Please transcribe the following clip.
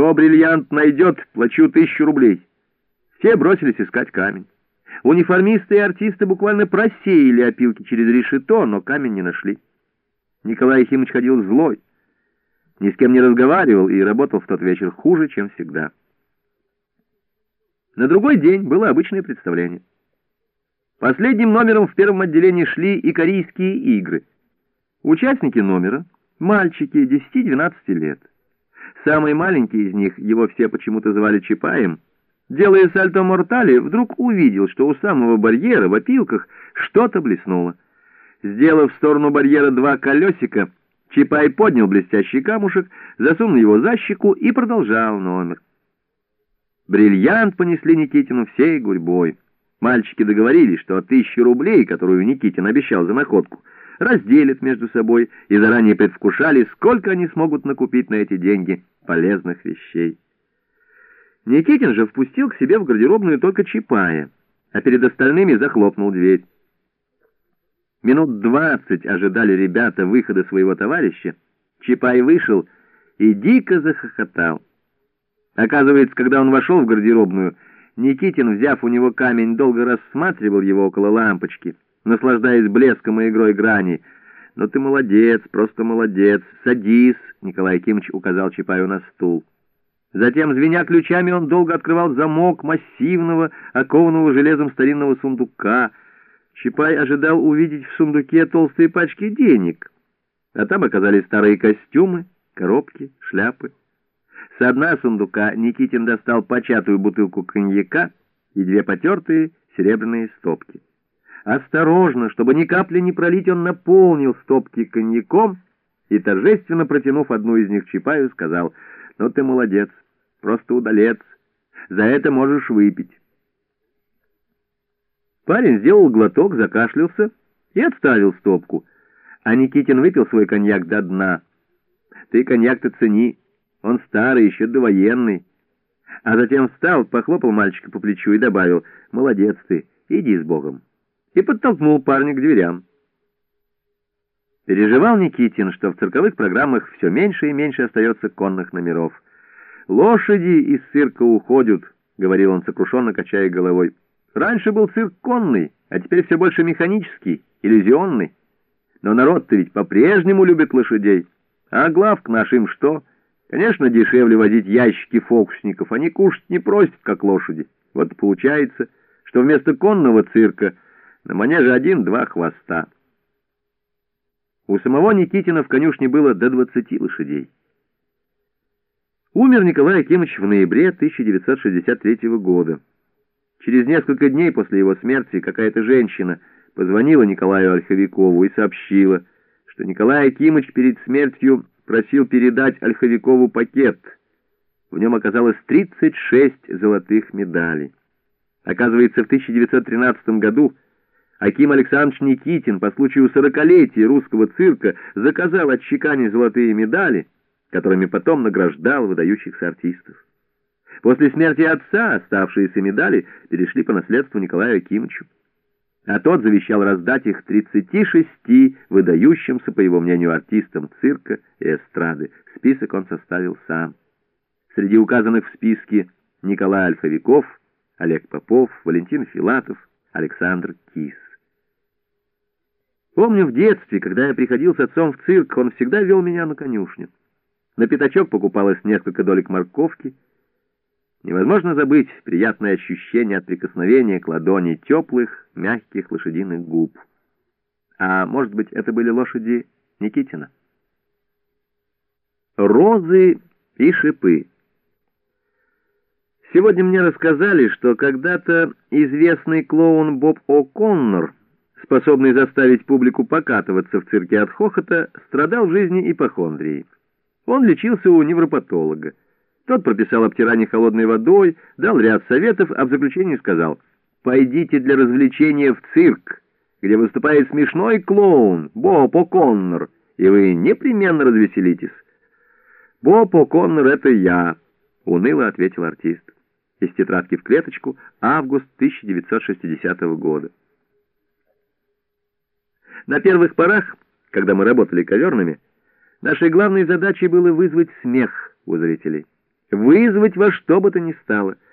Кто бриллиант найдет, плачу тысячу рублей. Все бросились искать камень. Униформисты и артисты буквально просеяли опилки через решето, но камень не нашли. Николай Ефимович ходил злой, ни с кем не разговаривал и работал в тот вечер хуже, чем всегда. На другой день было обычное представление. Последним номером в первом отделении шли и корейские игры. Участники номера — мальчики 10-12 лет. Самый маленький из них, его все почему-то звали Чапаем, делая сальто мортали, вдруг увидел, что у самого барьера в опилках что-то блеснуло. Сделав в сторону барьера два колесика, Чапай поднял блестящий камушек, засунул его за щеку и продолжал номер. Бриллиант понесли Никитину всей гурьбой. Мальчики договорились, что тысячу рублей, которую Никитин обещал за находку, разделят между собой и заранее предвкушали, сколько они смогут накупить на эти деньги полезных вещей. Никитин же впустил к себе в гардеробную только Чапая, а перед остальными захлопнул дверь. Минут двадцать ожидали ребята выхода своего товарища. Чапай вышел и дико захохотал. Оказывается, когда он вошел в гардеробную, Никитин, взяв у него камень, долго рассматривал его около лампочки, наслаждаясь блеском и игрой грани. «Ну ты молодец, просто молодец, садись», — Николай Кимович указал Чапаю на стул. Затем, звеня ключами, он долго открывал замок массивного, окованного железом старинного сундука. Чапай ожидал увидеть в сундуке толстые пачки денег, а там оказались старые костюмы, коробки, шляпы. С дна сундука Никитин достал початую бутылку коньяка и две потертые серебряные стопки. Осторожно, чтобы ни капли не пролить, он наполнил стопки коньяком и, торжественно протянув одну из них Чапаю, сказал, «Ну ты молодец, просто удалец, за это можешь выпить». Парень сделал глоток, закашлялся и отставил стопку, а Никитин выпил свой коньяк до дна. «Ты коньяк-то цени». Он старый, еще довоенный. А затем встал, похлопал мальчика по плечу и добавил, «Молодец ты, иди с Богом». И подтолкнул парня к дверям. Переживал Никитин, что в цирковых программах все меньше и меньше остается конных номеров. «Лошади из цирка уходят», — говорил он, сокрушенно качая головой. «Раньше был цирк конный, а теперь все больше механический, иллюзионный. Но народ-то ведь по-прежнему любит лошадей. А главк наш им что?» Конечно, дешевле возить ящики фокусников, они кушать не просят, как лошади. Вот получается, что вместо конного цирка на манеже один-два хвоста. У самого Никитина в конюшне было до двадцати лошадей. Умер Николай Акимович в ноябре 1963 года. Через несколько дней после его смерти какая-то женщина позвонила Николаю Ольховикову и сообщила, что Николай Акимович перед смертью просил передать Ольховикову пакет. В нем оказалось 36 золотых медалей. Оказывается, в 1913 году Аким Александрович Никитин по случаю сорокалетия русского цирка заказал отчеканить золотые медали, которыми потом награждал выдающихся артистов. После смерти отца оставшиеся медали перешли по наследству Николаю Акимовичу а тот завещал раздать их 36 выдающимся, по его мнению, артистам цирка и эстрады. Список он составил сам. Среди указанных в списке Николай Альфовиков, Олег Попов, Валентин Филатов, Александр Кис. Помню в детстве, когда я приходил с отцом в цирк, он всегда вел меня на конюшню. На пятачок покупалось несколько долек морковки — Невозможно забыть приятное ощущение от прикосновения к ладони теплых, мягких лошадиных губ. А может быть, это были лошади Никитина? Розы и шипы. Сегодня мне рассказали, что когда-то известный клоун Боб О'Коннор, способный заставить публику покатываться в цирке от хохота, страдал в жизни ипохондрией. Он лечился у невропатолога. Тот прописал обтирание холодной водой, дал ряд советов, а в заключении сказал, «Пойдите для развлечения в цирк, где выступает смешной клоун Боб О'Коннор, и вы непременно развеселитесь». «Боб О'Коннор — это я», — уныло ответил артист. Из тетрадки в клеточку, август 1960 года. На первых порах, когда мы работали коверными, нашей главной задачей было вызвать смех у зрителей. Вызвать во что бы то ни стало —